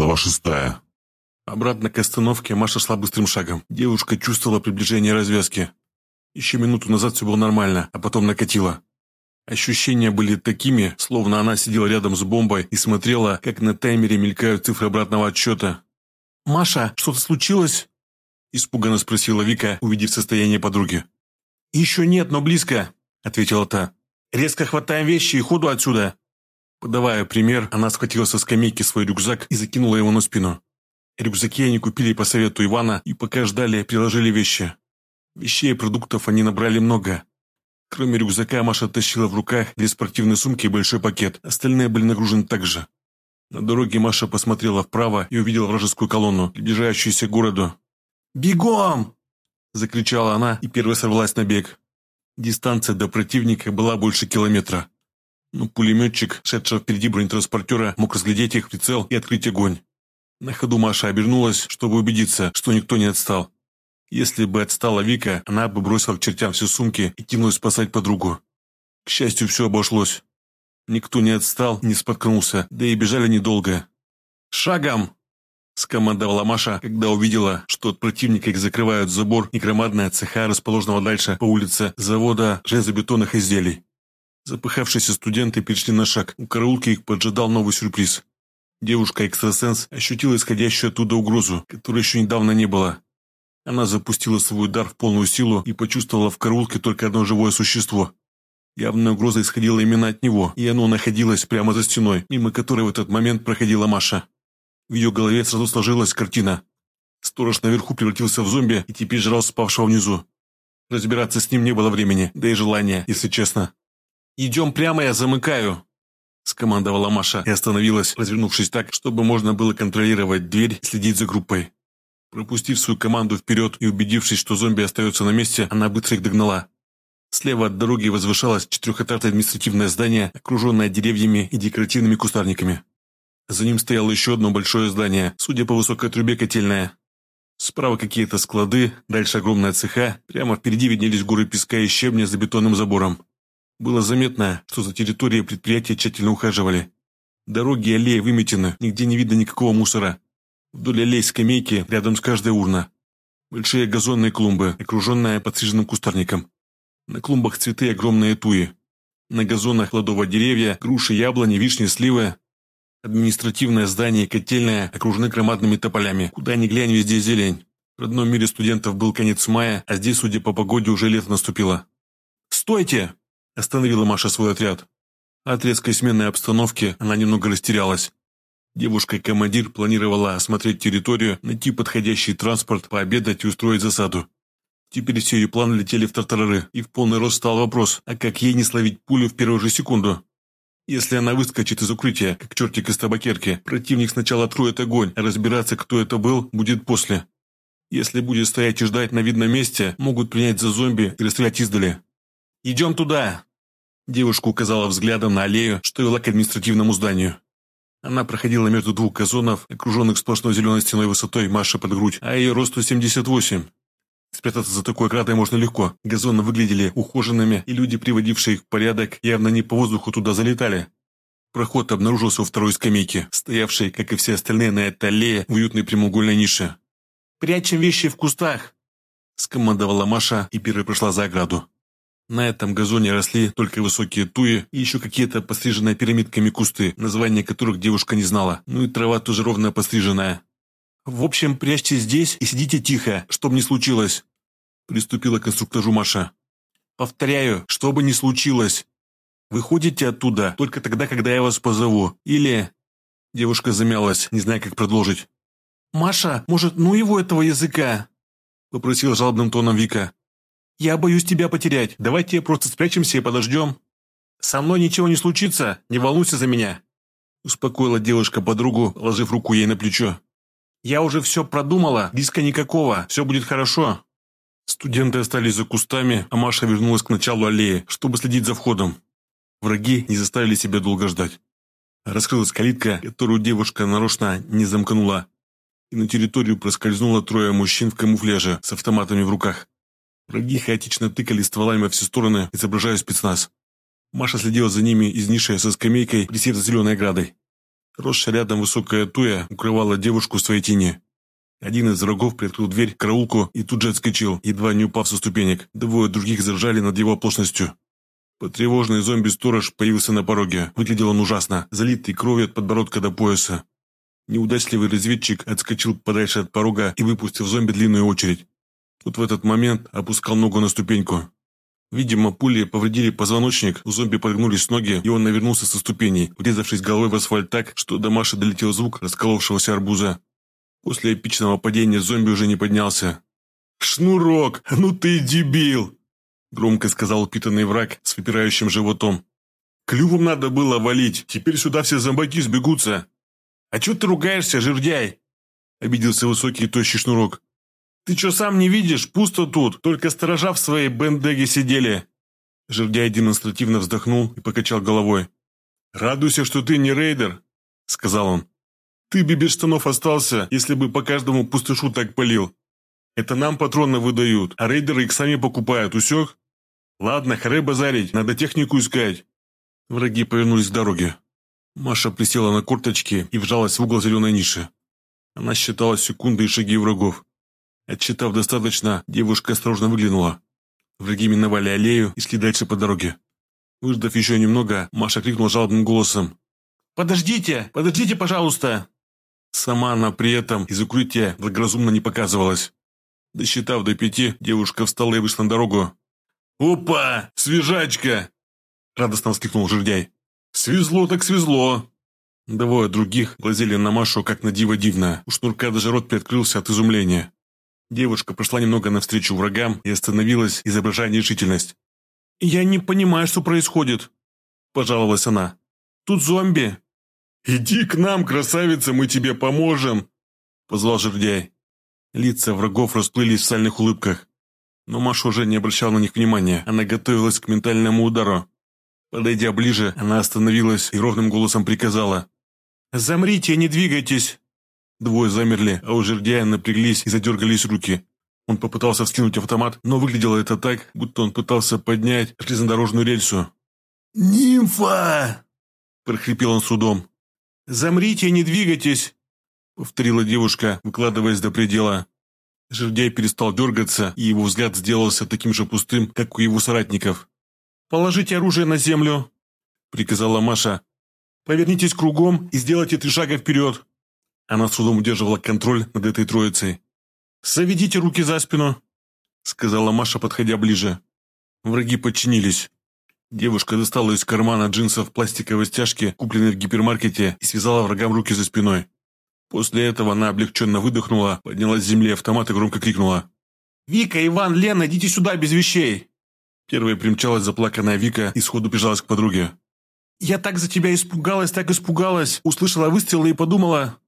Глава шестая. Обратно к остановке Маша шла быстрым шагом. Девушка чувствовала приближение развязки. Еще минуту назад все было нормально, а потом накатило. Ощущения были такими, словно она сидела рядом с бомбой и смотрела, как на таймере мелькают цифры обратного отсчета. «Маша, что-то случилось?» Испуганно спросила Вика, увидев состояние подруги. «Еще нет, но близко», — ответила та. «Резко хватаем вещи и ходу отсюда». Подавая пример, она схватила со скамейки свой рюкзак и закинула его на спину. Рюкзаки они купили по совету Ивана и пока ждали, приложили вещи. Вещей и продуктов они набрали много. Кроме рюкзака, Маша тащила в руках две спортивные сумки и большой пакет. Остальные были нагружены так же. На дороге Маша посмотрела вправо и увидела вражескую колонну, приближающуюся к городу. «Бегом!» – закричала она и первая сорвалась на бег. Дистанция до противника была больше километра. Но пулеметчик, шедший впереди бронетранспортера, мог разглядеть их прицел и открыть огонь. На ходу Маша обернулась, чтобы убедиться, что никто не отстал. Если бы отстала Вика, она бы бросила к чертям все сумки и кинулась спасать подругу. К счастью, все обошлось. Никто не отстал, не споткнулся, да и бежали недолго. «Шагом!» – скомандовала Маша, когда увидела, что от противника их закрывают забор и громадная цеха, расположенного дальше по улице завода железобетонных изделий. Запыхавшиеся студенты перешли на шаг. У караулки их поджидал новый сюрприз. Девушка-экстрасенс ощутила исходящую оттуда угрозу, которой еще недавно не было. Она запустила свой удар в полную силу и почувствовала в караулке только одно живое существо. Явная угроза исходила именно от него, и оно находилось прямо за стеной, мимо которой в этот момент проходила Маша. В ее голове сразу сложилась картина. Сторож наверху превратился в зомби и теперь жрал спавшего внизу. Разбираться с ним не было времени, да и желания, если честно. «Идем прямо, я замыкаю!» Скомандовала Маша и остановилась, развернувшись так, чтобы можно было контролировать дверь и следить за группой. Пропустив свою команду вперед и убедившись, что зомби остается на месте, она быстро их догнала. Слева от дороги возвышалось четырехэтажное административное здание, окруженное деревьями и декоративными кустарниками. За ним стояло еще одно большое здание, судя по высокой трубе котельная. Справа какие-то склады, дальше огромная цеха, прямо впереди виднелись горы песка и щебня за бетонным забором. Было заметно, что за территорией предприятия тщательно ухаживали. Дороги и аллеи выметены, нигде не видно никакого мусора. Вдоль аллей скамейки, рядом с каждой урна. Большие газонные клумбы, окруженные подстриженным кустарником. На клумбах цветы огромные туи. На газонах плодовые деревья, груши, яблони, вишни, сливы. Административное здание и котельная окружены громадными тополями. Куда ни глянь, везде зелень. В родном мире студентов был конец мая, а здесь, судя по погоде, уже лето наступило. «Стойте!» Остановила Маша свой отряд. От резкой сменной обстановки она немного растерялась. Девушка-командир планировала осмотреть территорию, найти подходящий транспорт, пообедать и устроить засаду. Теперь все ее планы летели в тартарары, и в полный рост стал вопрос, а как ей не словить пулю в первую же секунду? Если она выскочит из укрытия, как чертик из табакерки, противник сначала откроет огонь, а разбираться, кто это был, будет после. Если будет стоять и ждать на видном месте, могут принять за зомби и расстрелять издали. «Идем туда!» Девушка указала взглядом на аллею, что вела к административному зданию. Она проходила между двух газонов, окруженных сплошной зеленой стеной высотой Маши под грудь, а ее росту 78. Спрятаться за такой оградой можно легко. Газоны выглядели ухоженными, и люди, приводившие их в порядок, явно не по воздуху туда залетали. Проход обнаружился у второй скамейки, стоявшей, как и все остальные на этой аллее, в уютной прямоугольной нише. «Прячем вещи в кустах!» – скомандовала Маша и первой прошла за ограду. На этом газоне росли только высокие туи и еще какие-то постриженные пирамидками кусты, названия которых девушка не знала. Ну и трава тоже ровно постриженная. «В общем, прячьте здесь и сидите тихо, что бы ни случилось», приступила к инструктажу Маша. «Повторяю, что бы ни случилось. Выходите оттуда только тогда, когда я вас позову. Или...» Девушка замялась, не зная, как продолжить. «Маша, может, ну его этого языка?» Попросил жалобным тоном Вика. «Я боюсь тебя потерять. Давайте просто спрячемся и подождем». «Со мной ничего не случится, не волнуйся за меня», успокоила девушка подругу, ложив руку ей на плечо. «Я уже все продумала, риска никакого, все будет хорошо». Студенты остались за кустами, а Маша вернулась к началу аллеи, чтобы следить за входом. Враги не заставили себя долго ждать. Раскрылась калитка, которую девушка нарочно не замкнула, и на территорию проскользнуло трое мужчин в камуфляже с автоматами в руках. Враги хаотично тыкали стволами во все стороны, изображая спецназ. Маша следила за ними из ниши со скамейкой, присев за зеленой оградой. Росшая рядом высокая туя укрывала девушку в своей тени. Один из врагов приоткрыл дверь караулку и тут же отскочил, едва не упав со ступенек. Двое других заржали над его оплошностью. Потревоженный зомби-сторож появился на пороге. Выглядел он ужасно, залитый кровью от подбородка до пояса. Неудачливый разведчик отскочил подальше от порога и выпустил зомби длинную очередь. Тут в этот момент опускал ногу на ступеньку. Видимо, пули повредили позвоночник, у зомби подгнулись ноги, и он навернулся со ступеней, врезавшись головой в асфальт так, что до Маши долетел звук расколовшегося арбуза. После эпичного падения зомби уже не поднялся. «Шнурок, ну ты дебил!» Громко сказал упитанный враг с выпирающим животом. «Клювом надо было валить, теперь сюда все зомбаки сбегутся!» «А чё ты ругаешься, жердяй?» Обиделся высокий и тощий шнурок. «Ты чё сам не видишь? Пусто тут, только сторожа в своей бендеге сидели!» Жердяй демонстративно вздохнул и покачал головой. «Радуйся, что ты не рейдер», — сказал он. «Ты бы без штанов остался, если бы по каждому пустышу так полил. Это нам патроны выдают, а рейдеры их сами покупают, усек? Ладно, харе базарить, надо технику искать». Враги повернулись к дороге. Маша присела на корточки и вжалась в угол зеленой ниши. Она считала секунды и шаги врагов. Отчитав достаточно, девушка осторожно выглянула. Враги миновали аллею и шли дальше по дороге. Выждав еще немного, Маша крикнула жалобным голосом. «Подождите! Подождите, пожалуйста!» Сама она при этом из укрытия благоразумно не показывалась. Досчитав до пяти, девушка встала и вышла на дорогу. «Опа! Свежачка!» Радостно воскликнул жердяй. «Свезло так свезло!» Двое других глазели на Машу, как на диво дивно. У шнурка даже рот приоткрылся от изумления. Девушка прошла немного навстречу врагам и остановилась, изображая нерешительность. «Я не понимаю, что происходит», – пожаловалась она. «Тут зомби». «Иди к нам, красавица, мы тебе поможем», – позвал жердяй. Лица врагов расплылись в сальных улыбках. Но Маша уже не обращала на них внимания, она готовилась к ментальному удару. Подойдя ближе, она остановилась и ровным голосом приказала. «Замрите, не двигайтесь!» Двое замерли, а у жердяя напряглись и задергались руки. Он попытался вскинуть автомат, но выглядело это так, будто он пытался поднять железнодорожную рельсу. «Нимфа!» – прохрипел он судом. «Замрите, не двигайтесь!» повторила девушка, выкладываясь до предела. Жердяй перестал дергаться, и его взгляд сделался таким же пустым, как у его соратников. «Положите оружие на землю», — приказала Маша. «Повернитесь кругом и сделайте три шага вперед». Она с трудом удерживала контроль над этой троицей. «Заведите руки за спину», — сказала Маша, подходя ближе. Враги подчинились. Девушка достала из кармана джинсов пластиковые стяжки, купленные в гипермаркете, и связала врагам руки за спиной. После этого она облегченно выдохнула, поднялась с земли автомат и громко крикнула. «Вика, Иван, Лена, идите сюда без вещей!» Первая примчалась заплаканная Вика и сходу бежалась к подруге. «Я так за тебя испугалась, так испугалась! Услышала выстрелы и подумала...»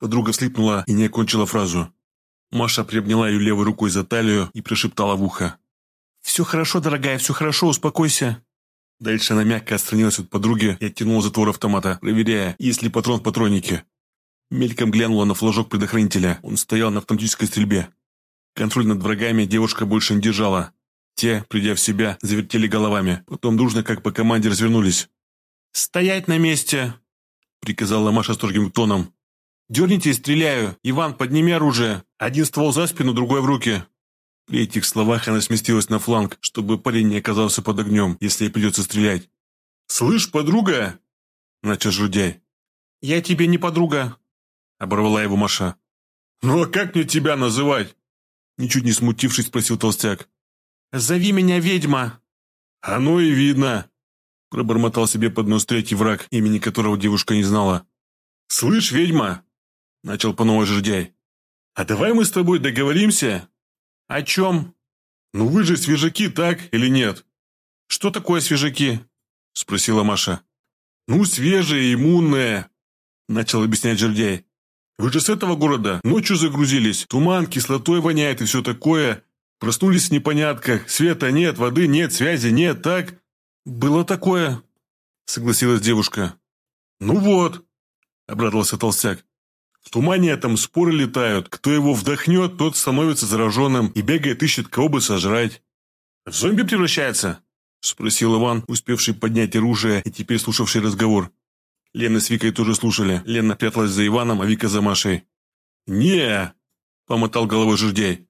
Подруга слипнула и не окончила фразу. Маша приобняла ее левой рукой за талию и прошептала в ухо. «Все хорошо, дорогая, все хорошо, успокойся». Дальше она мягко отстранилась от подруги и оттянула затвор автомата, проверяя, есть ли патрон в патроннике. Мельком глянула на флажок предохранителя. Он стоял на автоматической стрельбе. Контроль над врагами девушка больше не держала. Те, придя в себя, завертели головами. Потом дружно, как по команде, развернулись. «Стоять на месте!» — приказала Маша строгим тоном. «Дерните и стреляю! Иван, подними оружие! Один ствол за спину, другой в руки!» При этих словах она сместилась на фланг, чтобы парень не оказался под огнем, если ей придется стрелять. «Слышь, подруга!» — начал Жудяй. «Я тебе не подруга», Оборвала его Маша. «Ну а как мне тебя называть?» Ничуть не смутившись, спросил толстяк. «Зови меня ведьма!» «Оно и видно!» Пробормотал себе под нос третий враг, имени которого девушка не знала. «Слышь, ведьма!» Начал по новой жердяй. «А давай мы с тобой договоримся?» «О чем?» «Ну вы же свежаки, так или нет?» «Что такое свежаки?» Спросила Маша. «Ну, свежие, иммунные!» Начал объяснять жердяй. Вы же с этого города ночью загрузились. Туман, кислотой воняет и все такое. Проснулись в непонятках. Света нет, воды нет, связи нет, так? Было такое, согласилась девушка. Ну вот, обрадовался толстяк. В тумане там споры летают. Кто его вдохнет, тот становится зараженным и бегает ищет кого бы сожрать. В зомби превращается? Спросил Иван, успевший поднять оружие и теперь слушавший разговор. Лена с Викой тоже слушали. Лена пряталась за Иваном, а Вика за Машей. не помотал головой жердяй.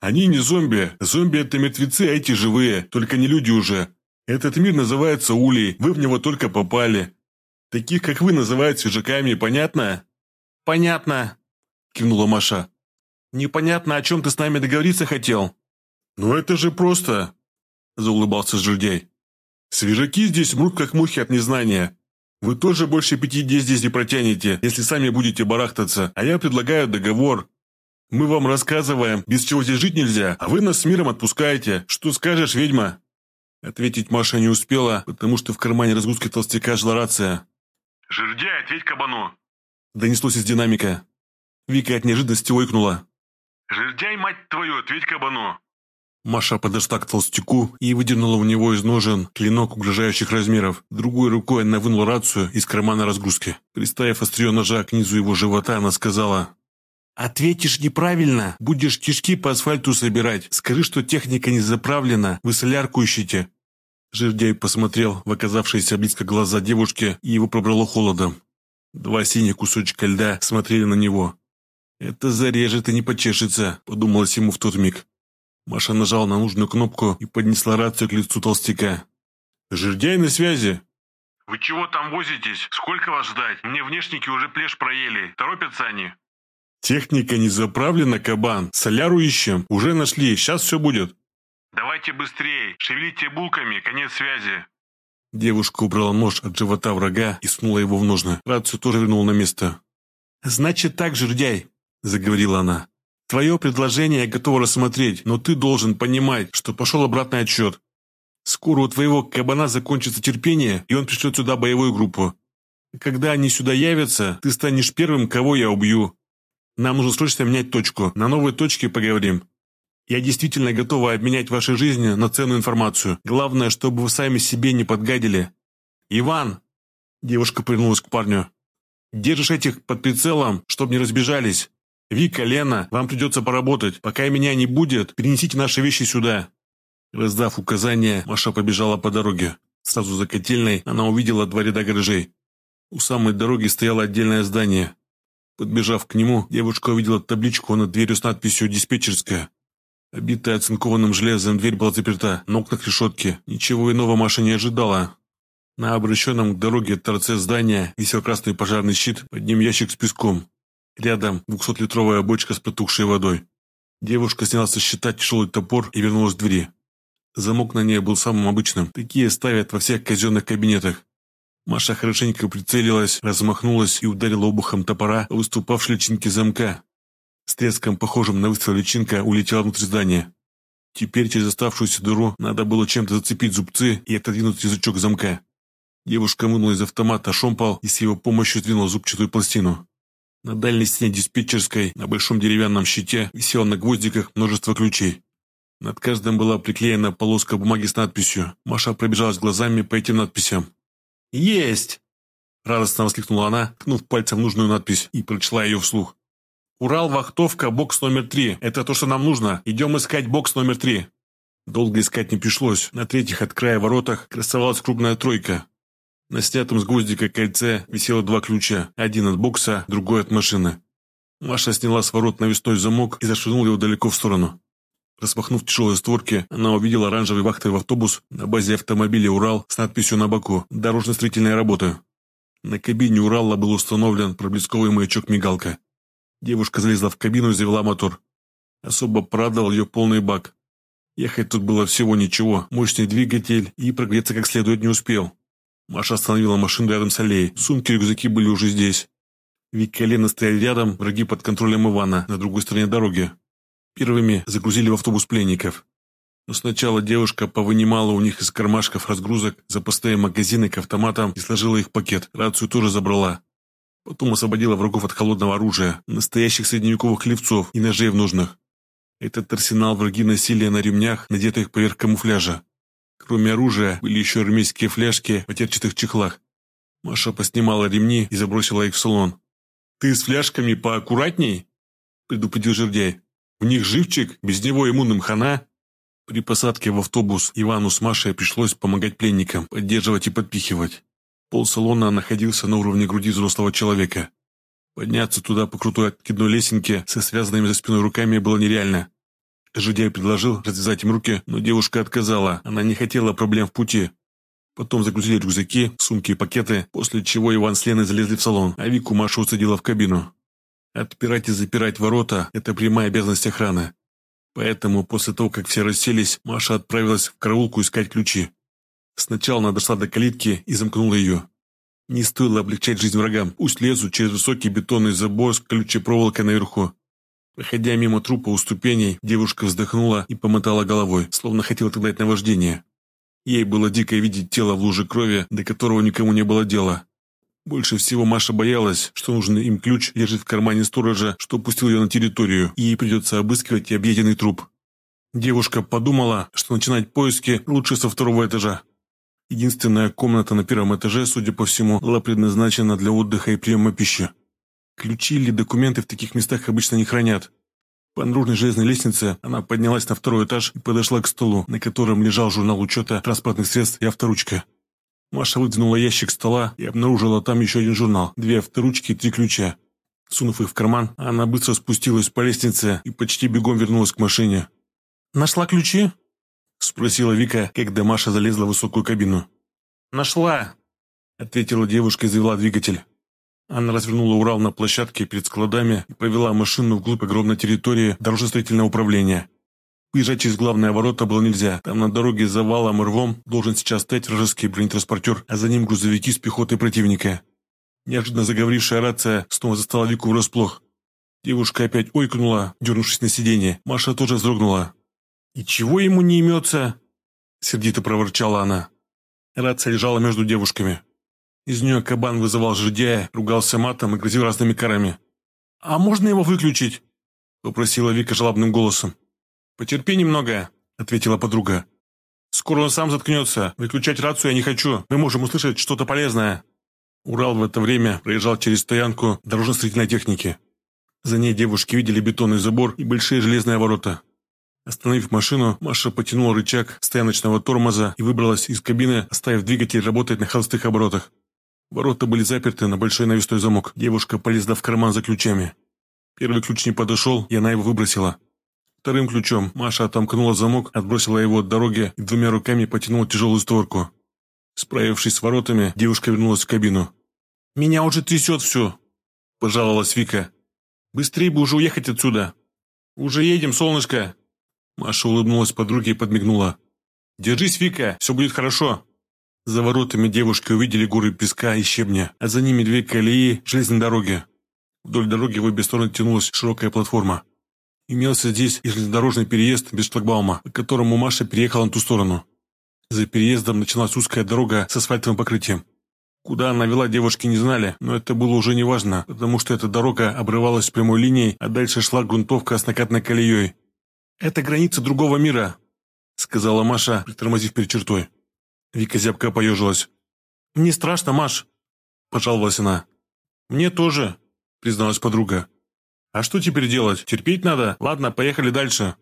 «Они не зомби. Зомби – это мертвецы, а эти живые, только не люди уже. Этот мир называется Улей, вы в него только попали. Таких, как вы, называют свежаками, понятно?» «Понятно», – кивнула Маша. «Непонятно, о чем ты с нами договориться хотел?» «Ну это же просто», – заулыбался жердяй. «Свежаки здесь мрут, как мухи от незнания. Вы тоже больше пяти дней здесь не протянете, если сами будете барахтаться, а я предлагаю договор. Мы вам рассказываем, без чего здесь жить нельзя, а вы нас с миром отпускаете. Что скажешь, ведьма?» Ответить Маша не успела, потому что в кармане разгрузки толстяка жила рация. «Жердяй, ответь кабану!» Донеслось из динамика. Вика от неожиданности ойкнула. «Жердяй, мать твою, ответь кабану!» Маша подошла к толстяку и выдернула у него из ножен клинок угрожающих размеров. Другой рукой она вынула рацию из кармана разгрузки. Приставив острие ножа к низу его живота, она сказала «Ответишь неправильно, будешь кишки по асфальту собирать. Скажи, что техника не заправлена, вы солярку ищете». Жердяй посмотрел в оказавшиеся близко глаза девушки, и его пробрало холодом. Два синих кусочка льда смотрели на него. «Это зарежет и не почешется», — подумалось ему в тот миг. Маша нажала на нужную кнопку и поднесла рацию к лицу толстяка. «Жердяй на связи!» «Вы чего там возитесь? Сколько вас ждать? Мне внешники уже плешь проели. Торопятся они?» «Техника не заправлена, кабан. Соляру ищем. Уже нашли. Сейчас все будет». «Давайте быстрее. Шевелите булками. Конец связи». Девушка убрала нож от живота врага и сунула его в ножны. Рацию тоже вернула на место. «Значит так, жердяй», — заговорила она. Твое предложение я готова рассмотреть, но ты должен понимать, что пошел обратный отчет. Скоро у твоего кабана закончится терпение, и он пришлет сюда боевую группу. Когда они сюда явятся, ты станешь первым, кого я убью. Нам нужно срочно менять точку. На новой точке поговорим. Я действительно готова обменять ваши жизни на ценную информацию. Главное, чтобы вы сами себе не подгадили. Иван!» Девушка повернулась к парню. «Держишь этих под прицелом, чтобы не разбежались. «Вика, Лена, вам придется поработать. Пока меня не будет, перенесите наши вещи сюда». Раздав указания, Маша побежала по дороге. Сразу за котельной она увидела два ряда гаражей. У самой дороги стояло отдельное здание. Подбежав к нему, девушка увидела табличку над дверью с надписью «Диспетчерская». Обитая оцинкованным железом, дверь была заперта, на окнах решетки. Ничего иного Маша не ожидала. На обращенном к дороге торце здания висел красный пожарный щит, под ним ящик с песком. Рядом двухсотлитровая бочка с протухшей водой. Девушка сняла со щита тяжелый топор и вернулась к двери. Замок на ней был самым обычным. Такие ставят во всех казенных кабинетах. Маша хорошенько прицелилась, размахнулась и ударила обухом топора по выступавшей личинке замка. С треском, похожим на выстрел личинка, улетела внутрь здания. Теперь через оставшуюся дыру надо было чем-то зацепить зубцы и отодвинуть язычок замка. Девушка вынула из автомата шомпал и с его помощью сдвинула зубчатую пластину. На дальней стене диспетчерской, на большом деревянном щите, висело на гвоздиках множество ключей. Над каждым была приклеена полоска бумаги с надписью. Маша пробежалась глазами по этим надписям. «Есть!» Радостно воскликнула она, ткнув пальцем нужную надпись и прочла ее вслух. «Урал, вахтовка, бокс номер три. Это то, что нам нужно. Идем искать бокс номер три». Долго искать не пришлось. На третьих от края воротах красовалась круглая тройка. На снятом с гвоздика кольце висело два ключа, один от бокса, другой от машины. Маша сняла с ворот навесной замок и зашвырнула его далеко в сторону. Распахнув тяжелые створки, она увидела оранжевый вахтовый автобус на базе автомобиля «Урал» с надписью на боку «Дорожно-строительные работы». На кабине «Урала» был установлен проблесковый маячок-мигалка. Девушка залезла в кабину и завела мотор. Особо порадовал ее полный бак. Ехать тут было всего ничего, мощный двигатель и прогреться как следует не успел. Маша остановила машину рядом с аллеей. Сумки и рюкзаки были уже здесь. Вика и Лена стояли рядом, враги под контролем Ивана, на другой стороне дороги. Первыми загрузили в автобус пленников. Но сначала девушка повынимала у них из кармашков разгрузок, запасные магазины к автоматам и сложила их в пакет. Рацию тоже забрала. Потом освободила врагов от холодного оружия, настоящих средневековых левцов и ножей в ножнах. Этот арсенал враги носили на ремнях, надетых поверх камуфляжа. Кроме оружия, были еще армейские фляжки в матерчатых чехлах. Маша поснимала ремни и забросила их в салон. «Ты с фляжками поаккуратней?» – предупредил жердяй. «В них живчик, без него иммунным хана». При посадке в автобус Ивану с Машей пришлось помогать пленникам, поддерживать и подпихивать. Пол салона находился на уровне груди взрослого человека. Подняться туда по крутой откидной лесенке со связанными за спиной руками было нереально. Жидяй предложил развязать им руки, но девушка отказала, она не хотела проблем в пути. Потом загрузили рюкзаки, сумки и пакеты, после чего Иван с Леной залезли в салон, а Вику Маша усадила в кабину. Отпирать и запирать ворота – это прямая обязанность охраны. Поэтому после того, как все расселись, Маша отправилась в караулку искать ключи. Сначала она дошла до калитки и замкнула ее. Не стоило облегчать жизнь врагам, пусть лезут через высокий бетонный забор с колючей проволокой наверху. Проходя мимо трупа у ступеней, девушка вздохнула и помотала головой, словно хотела отогнать наваждение. Ей было дико видеть тело в луже крови, до которого никому не было дела. Больше всего Маша боялась, что нужный им ключ лежит в кармане сторожа, что пустил ее на территорию, и ей придется обыскивать объеденный труп. Девушка подумала, что начинать поиски лучше со второго этажа. Единственная комната на первом этаже, судя по всему, была предназначена для отдыха и приема пищи. Ключи или документы в таких местах обычно не хранят, по наружной железной лестнице она поднялась на второй этаж и подошла к столу, на котором лежал журнал учета транспортных средств и авторучка. Маша выдвинула ящик стола и обнаружила там еще один журнал, две авторучки и три ключа. Сунув их в карман, она быстро спустилась по лестнице и почти бегом вернулась к машине. «Нашла ключи?» – спросила Вика, когда Маша залезла в высокую кабину. «Нашла», – ответила девушка и завела двигатель. Она развернула Урал на площадке перед складами и повела машину вглубь огромной территории дорожно-строительного управления. Выезжать через главные ворота было нельзя. Там на дороге за валом и рвом должен сейчас стоять вражеский бронетранспортер, а за ним грузовики с пехотой противника. Неожиданно заговорившая рация снова застала Вику врасплох. Девушка опять ойкнула, дернувшись на сиденье. Маша тоже вздрогнула. «И чего ему не имется?» Сердито проворчала она. Рация лежала между девушками. Из нее кабан вызывал жидяя, ругался матом и грозил разными карами. «А можно его выключить?» – попросила Вика жалобным голосом. «Потерпи немного», – ответила подруга. «Скоро он сам заткнется. Выключать рацию я не хочу. Мы можем услышать что-то полезное». Урал в это время проезжал через стоянку дорожно-строительной техники. За ней девушки видели бетонный забор и большие железные ворота. Остановив машину, Маша потянула рычаг стояночного тормоза и выбралась из кабины, оставив двигатель работать на холостых оборотах. Ворота были заперты на большой навесной замок. Девушка полезла в карман за ключами. Первый ключ не подошел, и она его выбросила. Вторым ключом Маша отомкнула замок, отбросила его от дороги и двумя руками потянула тяжелую створку. Справившись с воротами, девушка вернулась в кабину. «Меня уже трясет все», – пожаловалась Вика. «Быстрее бы уже уехать отсюда». «Уже едем, солнышко». Маша улыбнулась подруге и подмигнула. «Держись, Вика, все будет хорошо». За воротами девушки увидели горы песка и щебня, а за ними две колеи железной дороги. Вдоль дороги в обе стороны тянулась широкая платформа. Имелся здесь и железнодорожный переезд без шлагбаума, по которому Маша переехала на ту сторону. За переездом началась узкая дорога с асфальтовым покрытием. Куда она вела, девушки не знали, но это было уже неважно, потому что эта дорога обрывалась прямой линией, а дальше шла грунтовка с накатной колеей. «Это граница другого мира», — сказала Маша, притормозив перед чертой. Вика зябко поежилась. «Мне страшно, Маш», – пожаловалась она. «Мне тоже», – призналась подруга. «А что теперь делать? Терпеть надо? Ладно, поехали дальше».